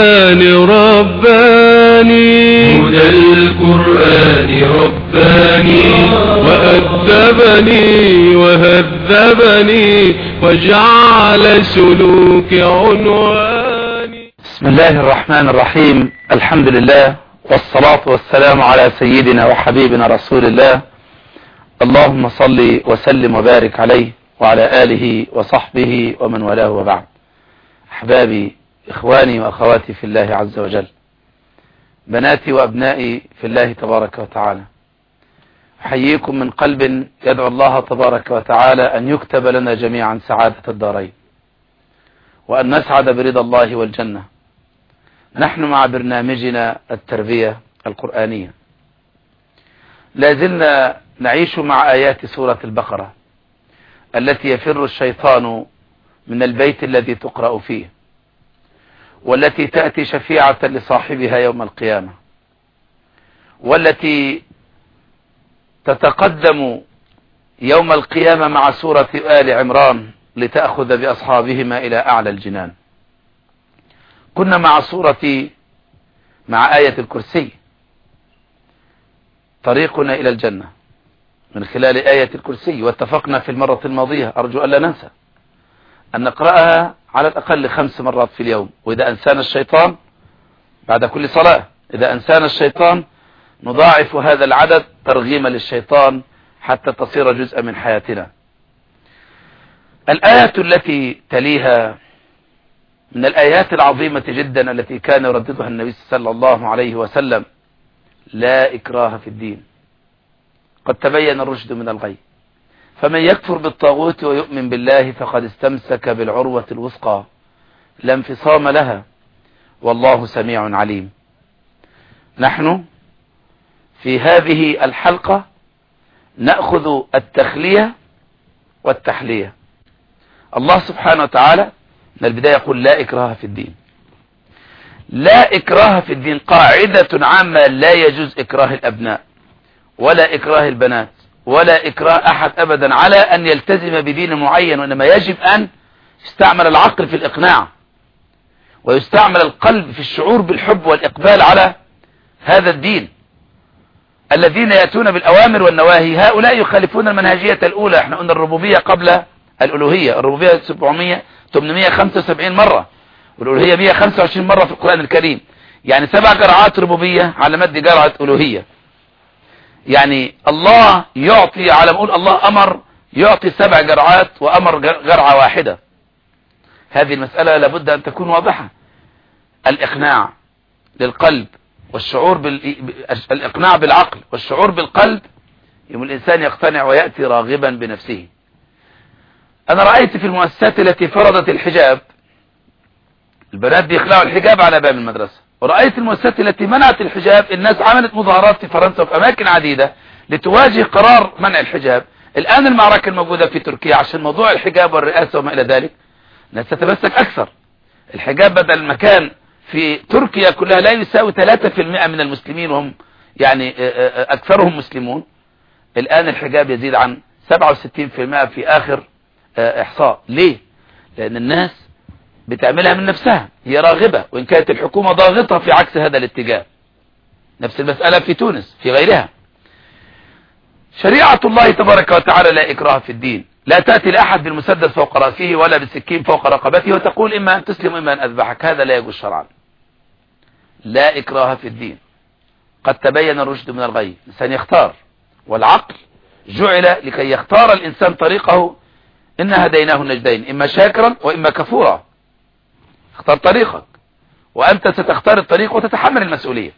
القرآن رباني. هدى القرآن رباني. وأدبني وهذبني وجعل سلوك عنواني. بسم الله الرحمن الرحيم. الحمد لله والصلاة والسلام على سيدنا وحبيبنا رسول الله. اللهم صل وسلم وبارك عليه وعلى آله وصحبه ومن والاه وبعد. أحبابي إخواني وأخواتي في الله عز وجل بناتي وأبنائي في الله تبارك وتعالى. أحييكم من قلب يدعو الله تبارك وتعالى أن يكتب لنا جميعا سعادة الدارين وأن نسعد برضا الله والجنة. نحن مع برنامجنا التربية القرآنية. لازلنا نعيش مع آيات سورة البقرة التي يفر الشيطان من البيت الذي تقرأ فيه. والتي تأتي شفيعة لصاحبها يوم القيامة والتي تتقدم يوم القيامة مع سورة آل عمران لتأخذ بأصحابهما إلى أعلى الجنان. كنا مع سورة مع آية الكرسي طريقنا إلى الجنة من خلال آية الكرسي واتفقنا في المرة الماضية أرجو ألا ننسى أن نقرأها على الأقل خمس مرات في اليوم. وإذا أنسانا الشيطان بعد كل صلاة. إذا أنسانا الشيطان نضاعف هذا العدد ترغيما للشيطان حتى تصير جزءا من حياتنا. الآية التي تليها من الآيات العظيمة جدا التي كان يرددها النبي صلى الله عليه وسلم لا إكراه في الدين. قد تبين الرشد من الغي. فمن يكفر بالطاغوت ويؤمن بالله فقد استمسك بالعروة الوثقى. لا انفصام لها. والله سميع عليم. نحن في هذه الحلقة نأخذ التخلية والتحلية. الله سبحانه وتعالى من البداية يقول لا إكراه في الدين. لا إكراه في الدين قاعدة عامة لا يجوز إكراه الأبناء ولا إكراه البنات. ولا إكراه أحد أبدا على أن يلتزم بدين معين وإنما يجب أن يستعمل العقل في الإقناع ويستعمل القلب في الشعور بالحب والإقبال على هذا الدين. الذين يأتون بالأوامر والنواهي هؤلاء يخالفون المنهجية الأولى. إحنا قلنا الربوبية قبل الألوهية. الربوبية 700 875 مرة. والألوهية 125 مرة في القرآن الكريم. يعني سبع جرعات ربوبية على مد جرعة ألوهية. يعني الله يعطي على ما الله أمر يعطي سبع جرعات وأمر جرعة واحدة. هذه المسألة لابد أن تكون واضحة. الإقناع للقلب والشعور بال... الإقناع بالعقل والشعور بالقلب يوم الإنسان يقتنع ويأتي راغبا بنفسه. أنا رأيت في المؤسسات التي فرضت الحجاب البنات بيخلعوا الحجاب على باب المدرسة. ورأيت المؤسسات التي منعت الحجاب الناس عملت مظاهرات في فرنسا وفي أماكن عديدة لتواجه قرار منع الحجاب. الآن المعركة الموجودة في تركيا عشان موضوع الحجاب والرئاسة وما إلى ذلك الناس تتمسك أكثر. الحجاب بدل مكان في تركيا كلها لا يساوي 3% من المسلمين وهم يعني أكثرهم مسلمون. الآن الحجاب يزيد عن 67% في آخر إحصاء. ليه؟ لأن الناس بتعملها من نفسها. هي راغبة وإن كانت الحكومة ضاغطة في عكس هذا الاتجاه. نفس المسألة في تونس في غيرها. شريعة الله تبارك وتعالى لا إكراه في الدين. لا تأتي لأحد بالمسدس فوق رأسه ولا بالسكين فوق رقبته وتقول إما أن تسلم إما أن أذبحك. هذا لا يجوز شرعا. لا إكراه في الدين. قد تبين الرشد من الغي. الإنسان يختار. والعقل جعل لكي يختار الإنسان طريقه. إن هديناه النجدين إما شاكرا وإما كفورا. اختار طريقك. وأنت ستختار الطريق وتتحمل المسؤولية.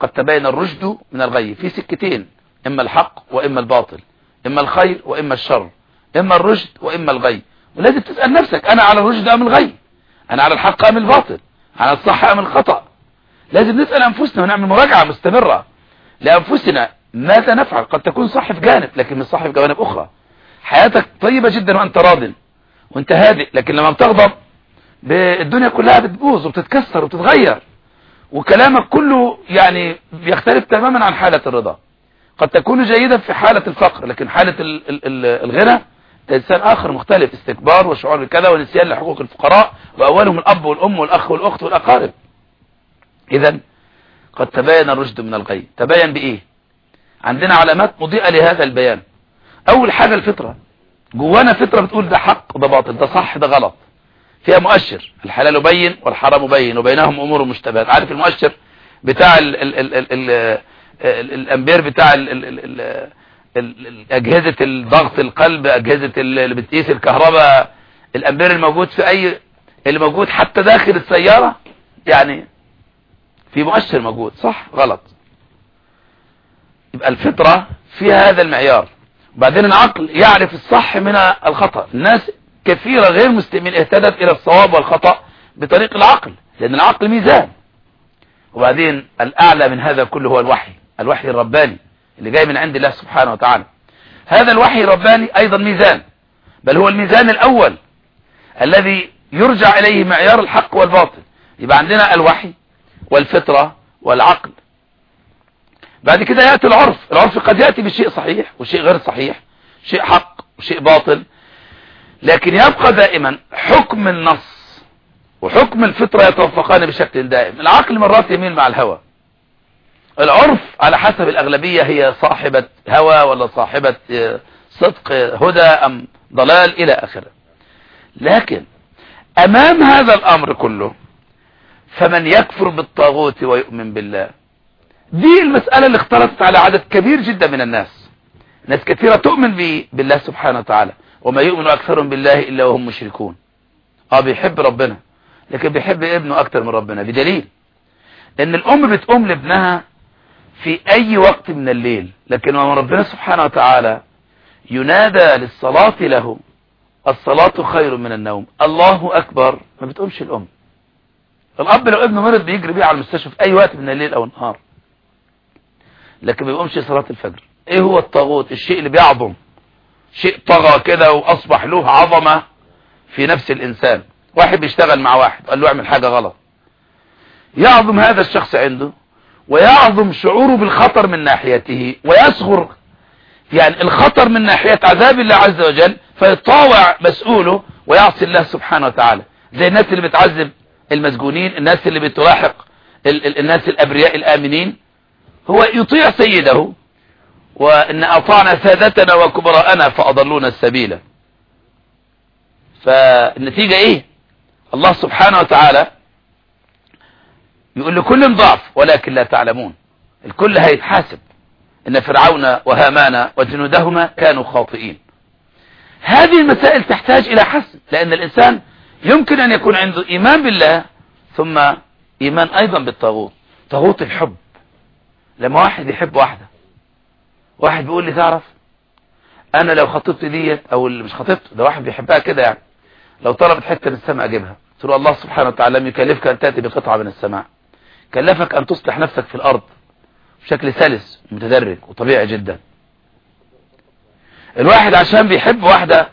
قد تبين الرشد من الغي في سكتين إما الحق وإما الباطل إما الخير وإما الشر إما الرشد وإما الغي. ولازم تسأل نفسك أنا على الرشد أم الغي؟ أنا على الحق أم الباطل؟ على الصح أم الخطأ؟ لازم نسأل أنفسنا ونعمل مراجعة مستمرة. لأنفسنا ماذا نفعل؟ قد تكون صح في جانب لكن مش صح في جوانب أخرى. حياتك طيبة جدا وأنت راض. وأنت هادئ لكن لما بتغضب الدنيا كلها بتبوظ وبتتكسر وبتتغير. وكلامك كله يعني بيختلف تماما عن حالة الرضا. قد تكون جيدا في حالة الفقر لكن حالة الغنى إنسان آخر مختلف استكبار وشعور بكذا ونسيان لحقوق الفقراء وأولهم الأب والأم والأخ والأخت والأقارب. اذا قد تبين الرشد من الغي. تبين بإيه؟ عندنا علامات مضيئة لهذا البيان. أول حاجة الفطرة. جوانا فطرة بتقول ده حق وده باطل ده صح ده غلط. فيها مؤشر. الحلال بين والحرام بين وبينهم أمور مشتبهات. عارف المؤشر بتاع ال ال ال ال ال ال الامبير بتاع أجهزة الضغط القلب أجهزة اللي بتقيس الكهرباء. الامبير الموجود في أي اللي موجود حتى داخل السيارة يعني في مؤشر موجود. صح؟ غلط. يبقى الفطرة فيها هذا المعيار. وبعدين العقل يعرف الصح من الخطأ. الناس كثيرة غير مسلمين اهتدت إلى الصواب والخطأ بطريق العقل لأن العقل ميزان. وبعدين الأعلى من هذا كله هو الوحي الوحي الرباني اللي جاي من عند الله سبحانه وتعالى. هذا الوحي الرباني أيضا ميزان بل هو الميزان الأول الذي يرجع إليه معيار الحق والباطل. يبقى عندنا الوحي والفطرة والعقل. بعد كده يأتي العرف. العرف قد يأتي بشيء صحيح وشيء غير صحيح شيء حق وشيء باطل. لكن يبقى دائما حكم النص وحكم الفطرة يتوفقان بشكل دائم. العقل مرات يميل مع الهوى. العرف على حسب الأغلبية هي صاحبة هوى ولا صاحبة صدق هدى أم ضلال إلى آخره. لكن أمام هذا الأمر كله فمن يكفر بالطاغوت ويؤمن بالله دي المسألة اللي اختلطت على عدد كبير جدا من الناس. ناس كثيرة تؤمن بالله سبحانه وتعالى. وما يؤمن أكثرهم بالله إلا وهم مشركون. آه بيحب ربنا لكن بيحب ابنه أكثر من ربنا بدليل إن الأم بتقوم لابنها في أي وقت من الليل لكن وما ربنا سبحانه وتعالى ينادى للصلاة له الصلاة خير من النوم. الله أكبر ما بتقومش الأم. الأب لو ابنه مرض بيجري بيه على المستشفى في أي وقت من الليل أو النهار لكن ما بيقومش صلاة الفجر. إيه هو الطاغوت؟ الشيء اللي بيعظم. شيء طغى كده وأصبح له عظمة في نفس الإنسان. واحد بيشتغل مع واحد قال له اعمل حاجة غلط. يعظم هذا الشخص عنده ويعظم شعوره بالخطر من ناحيته ويصغر يعني الخطر من ناحية عذاب الله عز وجل فيطاوع مسؤوله ويعصي الله سبحانه وتعالى. زي الناس اللي بتعذب المسجونين الناس اللي بتلاحق ال ال الناس الأبرياء الآمنين. هو يطيع سيده وإن أطعنا سادتنا وكبراءنا فأضلونا السبيل. فالنتيجة إيه؟ الله سبحانه وتعالى يقول لكل ضعف ولكن لا تعلمون. الكل هيتحاسب. إن فرعون وهامان وجنودهما كانوا خاطئين. هذه المسائل تحتاج إلى حسم لأن الإنسان يمكن أن يكون عنده إيمان بالله ثم إيمان أيضا بالطاغوت. طاغوت الحب. لما واحد يحب واحدة واحد بيقول لي تعرف أنا لو خطبت ديت أو اللي مش خطبته ده واحد بيحبها كده يعني. لو طلبت حتة من السماء أجيبها. تقول الله سبحانه وتعالى لم يكلفك أن تأتي بقطعة من السماء. كلفك أن تصلح نفسك في الأرض بشكل سلس متدرج وطبيعي جدا. الواحد عشان بيحب واحدة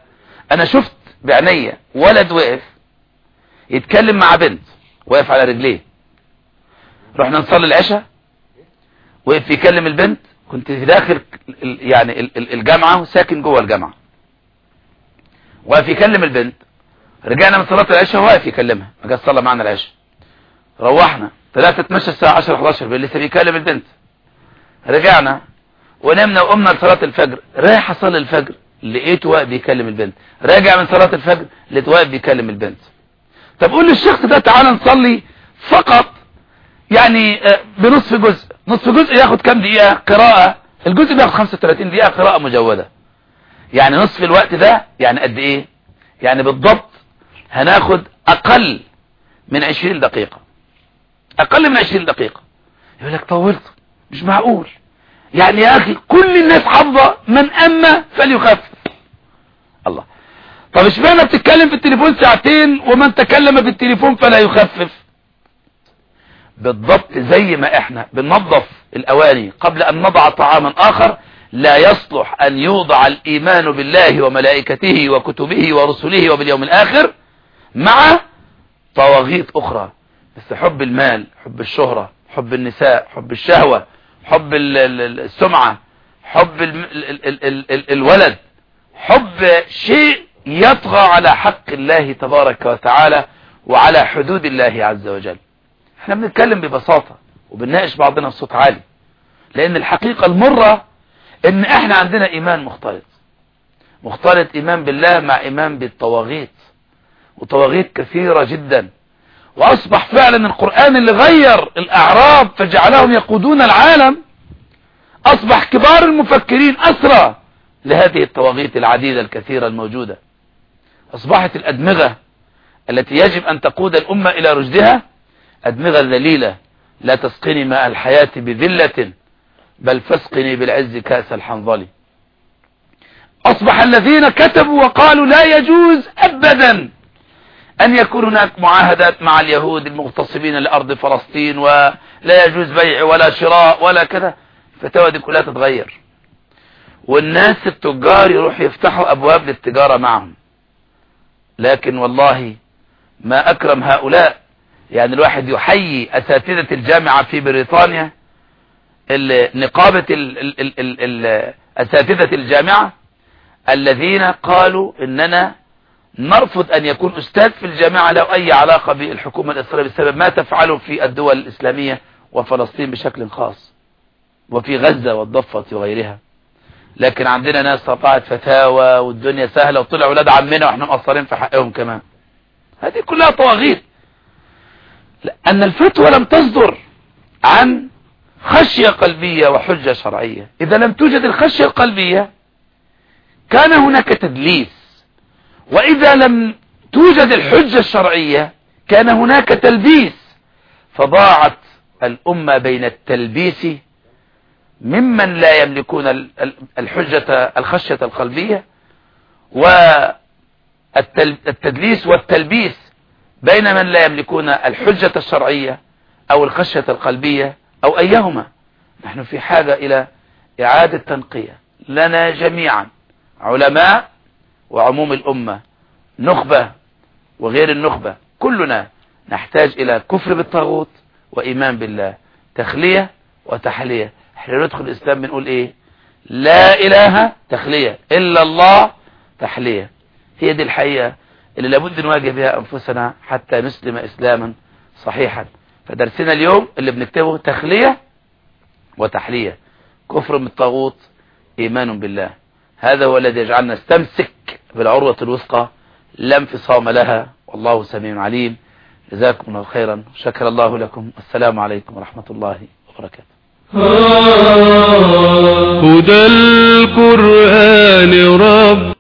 أنا شفت بعينيا ولد وقف يتكلم مع بنت واقف على رجليه. رحنا نصلي العشاء وقف يكلم البنت كنت في داخل يعني الجامعة وساكن جوه الجامعة. واقف يكلم البنت. رجعنا من صلاة العشاء واقف يكلمها. ما جاء صلى معنا العشاء. روحنا. طلعت اتمشى الساعة 10 11 بالليل. لسه بيكلم البنت. رجعنا. ونمنا وقمنا لصلاة الفجر. رايح أصلي الفجر. لقيته واقف بيكلم البنت. راجع من صلاة الفجر. لقيته واقف بيكلم البنت. طب قول للشخص ده تعالى نصلي فقط. يعني بنصف جزء. نصف جزء ياخد كام دقيقة؟ قراءة. الجزء بياخد 35 دقيقة قراءة مجودة. يعني نصف الوقت ده يعني قد إيه؟ يعني بالضبط هناخد أقل من 20 دقيقة. أقل من 20 دقيقة. يقول لك طولت مش معقول. يعني يا أخي كل الناس حافظة من أما فليخفف. الله. طب إشمعنى بتتكلم في التليفون ساعتين ومن تكلم في التليفون فلا يخفف؟ بالضبط زي ما إحنا بننظف الاواني قبل ان نضع طعاما آخر لا يصلح أن يوضع الإيمان بالله وملائكته وكتبه ورسله وباليوم الآخر مع طواغيت أخرى. بس حب المال حب الشهرة حب النساء حب الشهوة حب السمعة حب الولد. حب شيء يطغى على حق الله تبارك وتعالى وعلى حدود الله عز وجل. إحنا بنتكلم ببساطة وبنناقش بعضنا بصوت عالي. لأن الحقيقة المرة إن إحنا عندنا إيمان مختلط. مختلط إيمان بالله مع إيمان بالطواغيت. وطواغيت كثيرة جدا. وأصبح فعلا القرآن اللي غير الأعراب فجعلهم يقودون العالم أصبح كبار المفكرين أسرى لهذه الطواغيت العديدة الكثيرة الموجودة. أصبحت الأدمغة التي يجب أن تقود الأمة إلى رشدها أدمغة ذليلة لا تسقني ماء الحياة بذلة بل فاسقني بالعز كأس الحنظل أصبح الذين كتبوا وقالوا لا يجوز ابدا أن يكون هناك معاهدات مع اليهود المغتصبين لارض فلسطين ولا يجوز بيع ولا شراء ولا كذا. الفتاوى دي كلها تتغير. والناس التجار يروح يفتحوا أبواب للتجارة معهم. لكن والله ما أكرم هؤلاء يعني الواحد يحيي أساتذة الجامعة في بريطانيا نقابة أساتذة الجامعة الذين قالوا إننا نرفض أن يكون أستاذ في الجامعة له أي علاقة بالحكومة الاسرائيلية بسبب ما تفعله في الدول الإسلامية وفلسطين بشكل خاص وفي غزة والضفة وغيرها. لكن عندنا ناس طلعت فتاوى والدنيا سهلة وطلعوا ولاد عمنا وإحنا مقصرين في حقهم كمان. هذه كلها طواغيت. لأن الفتوى لم تصدر عن خشية قلبية وحجة شرعية. إذا لم توجد الخشية القلبية كان هناك تدليس. وإذا لم توجد الحجة الشرعية كان هناك تلبيس. فضاعت الأمة بين التلبيس ممن لا يملكون الحجة الخشية القلبية والتدليس والتلبيس. بين من لا يملكون الحجة الشرعية أو الخشية القلبية أو أيهما. نحن في حاجة إلى إعادة تنقية. لنا جميعا علماء وعموم الأمة نخبة وغير النخبة. كلنا نحتاج إلى كفر بالطاغوت وإيمان بالله. تخلية وتحلية. إحنا ندخل الإسلام بنقول إيه؟ لا إله تخلية إلا الله تحلية. هي دي الحقيقة. اللي لابد نواجه بها أنفسنا حتى نسلم إسلاما صحيحا. فدرسنا اليوم اللي بنكتبه تخلية وتحلية. كفر بالطاغوت إيمان بالله. هذا هو الذي يجعلنا نستمسك بالعروة الوثقى لا انفصام لها. والله سميع عليم. جزاكم الله خيرا. شكر الله لكم. السلام عليكم ورحمة الله وبركاته. هدى القرآن رب